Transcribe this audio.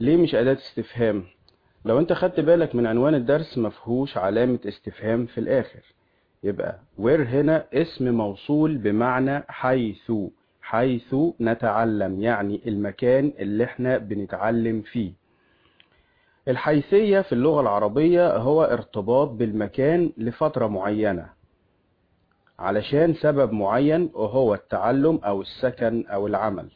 ليه مش أداة استفهام؟ لو أنت خدت بالك من عنوان الدرس مفهوش علامة استفهام في الآخر. يبقى وير هنا اسم موصول بمعنى حيث حيث نتعلم يعني المكان اللي إحنا بنتعلم فيه. الحيثية في اللغة العربية هو ارتباط بالمكان لفترة معينة علشان سبب معين وهو التعلم أو السكن أو العمل.